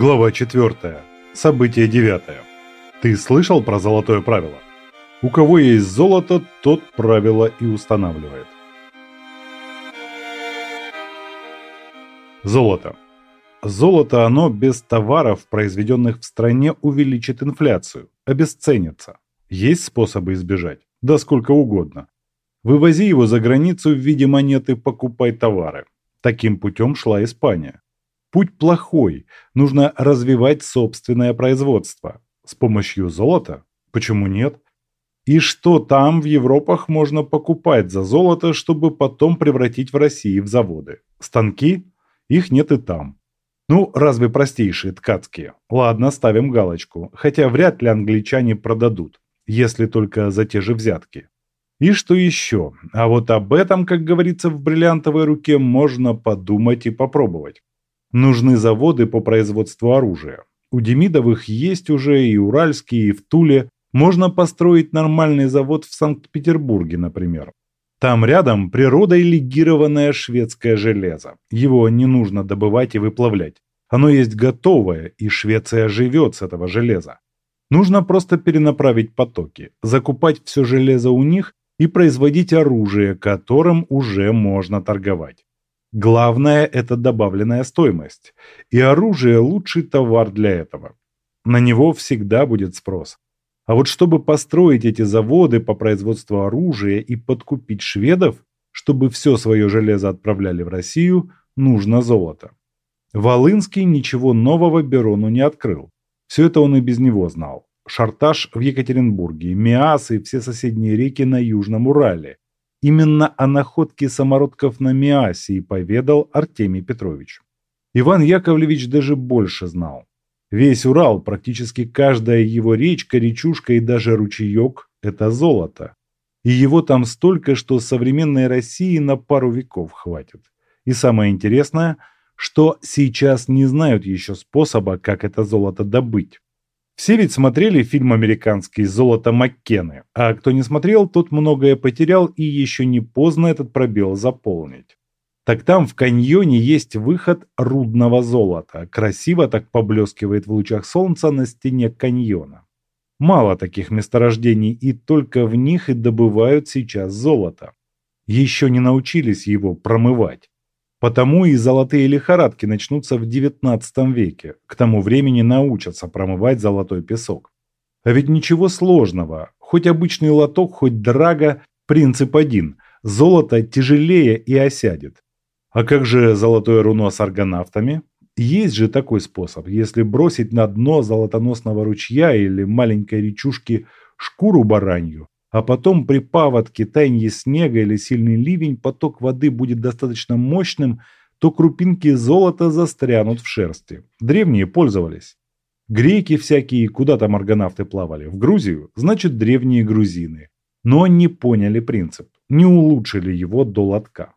Глава 4. Событие 9. Ты слышал про золотое правило? У кого есть золото, тот правило и устанавливает. Золото. Золото, оно без товаров, произведенных в стране, увеличит инфляцию, обесценится. Есть способы избежать? Да сколько угодно. Вывози его за границу в виде монеты, покупай товары. Таким путем шла Испания. Путь плохой, нужно развивать собственное производство. С помощью золота? Почему нет? И что там в Европах можно покупать за золото, чтобы потом превратить в России в заводы? Станки? Их нет и там. Ну, разве простейшие ткацкие? Ладно, ставим галочку, хотя вряд ли англичане продадут, если только за те же взятки. И что еще? А вот об этом, как говорится в бриллиантовой руке, можно подумать и попробовать. Нужны заводы по производству оружия. У Демидовых есть уже и Уральские, и в Туле. Можно построить нормальный завод в Санкт-Петербурге, например. Там рядом природой легированное шведское железо. Его не нужно добывать и выплавлять. Оно есть готовое, и Швеция живет с этого железа. Нужно просто перенаправить потоки, закупать все железо у них и производить оружие, которым уже можно торговать. Главное – это добавленная стоимость. И оружие – лучший товар для этого. На него всегда будет спрос. А вот чтобы построить эти заводы по производству оружия и подкупить шведов, чтобы все свое железо отправляли в Россию, нужно золото. Волынский ничего нового Берону не открыл. Все это он и без него знал. Шарташ в Екатеринбурге, Миас и все соседние реки на Южном Урале, Именно о находке самородков на Миасе поведал Артемий Петрович. Иван Яковлевич даже больше знал. Весь Урал, практически каждая его речка, речушка и даже ручеек – это золото. И его там столько, что современной России на пару веков хватит. И самое интересное, что сейчас не знают еще способа, как это золото добыть. Все ведь смотрели фильм американский «Золото Маккены», а кто не смотрел, тот многое потерял и еще не поздно этот пробел заполнить. Так там в каньоне есть выход рудного золота, красиво так поблескивает в лучах солнца на стене каньона. Мало таких месторождений, и только в них и добывают сейчас золото. Еще не научились его промывать. Потому и золотые лихорадки начнутся в XIX веке. К тому времени научатся промывать золотой песок. А ведь ничего сложного. Хоть обычный лоток, хоть драга, принцип один. Золото тяжелее и осядет. А как же золотое руно с аргонавтами? Есть же такой способ. Если бросить на дно золотоносного ручья или маленькой речушки шкуру баранью, а потом при паводке, таянии снега или сильный ливень поток воды будет достаточно мощным, то крупинки золота застрянут в шерсти. Древние пользовались. Греки всякие, куда там аргонавты плавали? В Грузию? Значит, древние грузины. Но не поняли принцип, не улучшили его до лотка.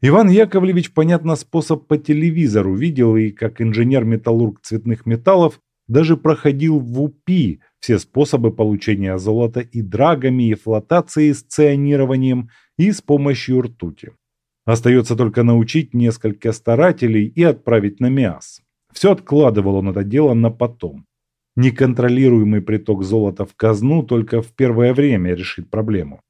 Иван Яковлевич, понятно, способ по телевизору видел и как инженер-металлург цветных металлов даже проходил в УПИ все способы получения золота и драгами, и флотацией с ционированием, и с помощью ртути. Остается только научить несколько старателей и отправить на МИАС. Все откладывал он это дело на потом. Неконтролируемый приток золота в казну только в первое время решит проблему.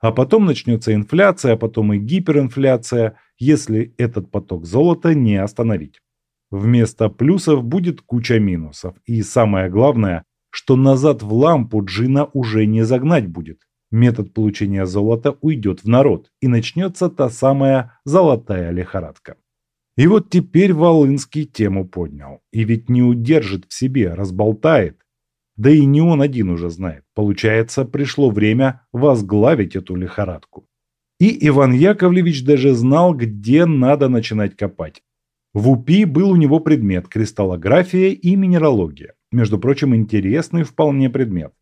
А потом начнется инфляция, а потом и гиперинфляция, если этот поток золота не остановить. Вместо плюсов будет куча минусов. И самое главное, что назад в лампу джина уже не загнать будет. Метод получения золота уйдет в народ, и начнется та самая золотая лихорадка. И вот теперь Волынский тему поднял. И ведь не удержит в себе, разболтает. Да и не он один уже знает. Получается, пришло время возглавить эту лихорадку. И Иван Яковлевич даже знал, где надо начинать копать. В УПИ был у него предмет кристаллография и минералогия. Между прочим, интересный вполне предмет.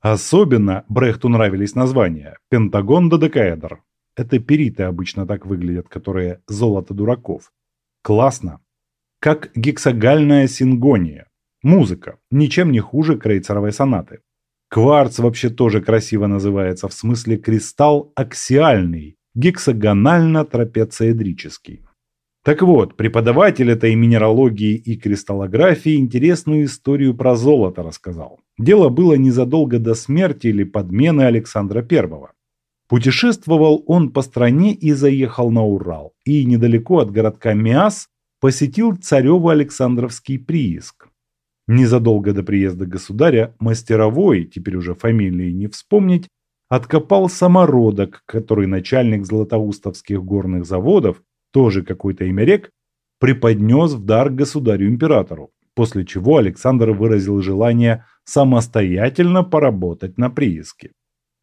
Особенно Брехту нравились названия «Пентагон додекаэдр». Это периты обычно так выглядят, которые золото дураков. Классно. Как гексагальная сингония. Музыка. Ничем не хуже крейцеровой сонаты. Кварц вообще тоже красиво называется, в смысле кристалл аксиальный, гексагонально-трапециедрический. Так вот, преподаватель этой минералогии и кристаллографии интересную историю про золото рассказал. Дело было незадолго до смерти или подмены Александра Первого. Путешествовал он по стране и заехал на Урал, и недалеко от городка Миас посетил царево-александровский прииск. Незадолго до приезда государя мастеровой, теперь уже фамилии не вспомнить, откопал самородок, который начальник златоустовских горных заводов, тоже какой-то имя рек, преподнес в дар государю-императору, после чего Александр выразил желание самостоятельно поработать на прииске.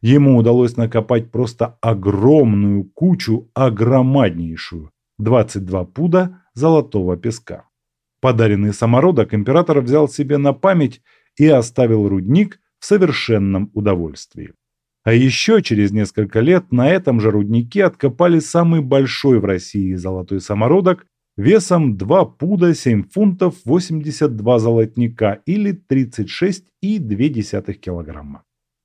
Ему удалось накопать просто огромную кучу, огромаднейшую, 22 пуда золотого песка. Подаренный самородок император взял себе на память и оставил рудник в совершенном удовольствии. А еще через несколько лет на этом же руднике откопали самый большой в России золотой самородок весом 2 пуда 7 фунтов 82 золотника или 36,2 килограмма.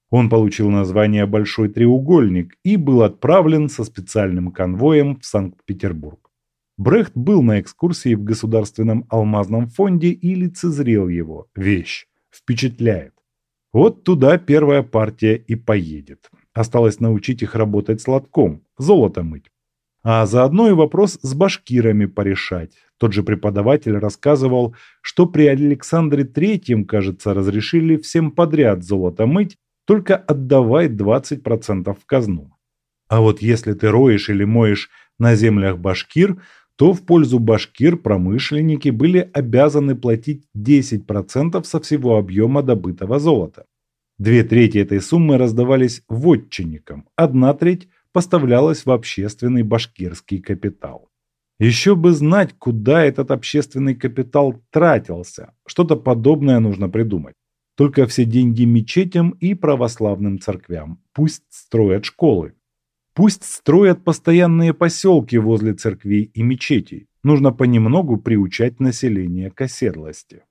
Он получил название «Большой треугольник» и был отправлен со специальным конвоем в Санкт-Петербург. Брехт был на экскурсии в Государственном алмазном фонде и лицезрел его. Вещь. Впечатляет. Вот туда первая партия и поедет. Осталось научить их работать с лотком, золото мыть. А заодно и вопрос с башкирами порешать. Тот же преподаватель рассказывал, что при Александре Третьем, кажется, разрешили всем подряд золото мыть только отдавай 20% в казну. А вот если ты роешь или моешь на землях башкир, то в пользу башкир промышленники были обязаны платить 10% со всего объема добытого золота. Две трети этой суммы раздавались вотчинникам, одна треть поставлялась в общественный башкирский капитал. Еще бы знать, куда этот общественный капитал тратился. Что-то подобное нужно придумать. Только все деньги мечетям и православным церквям. Пусть строят школы. Пусть строят постоянные поселки возле церквей и мечетей. Нужно понемногу приучать население к оседлости.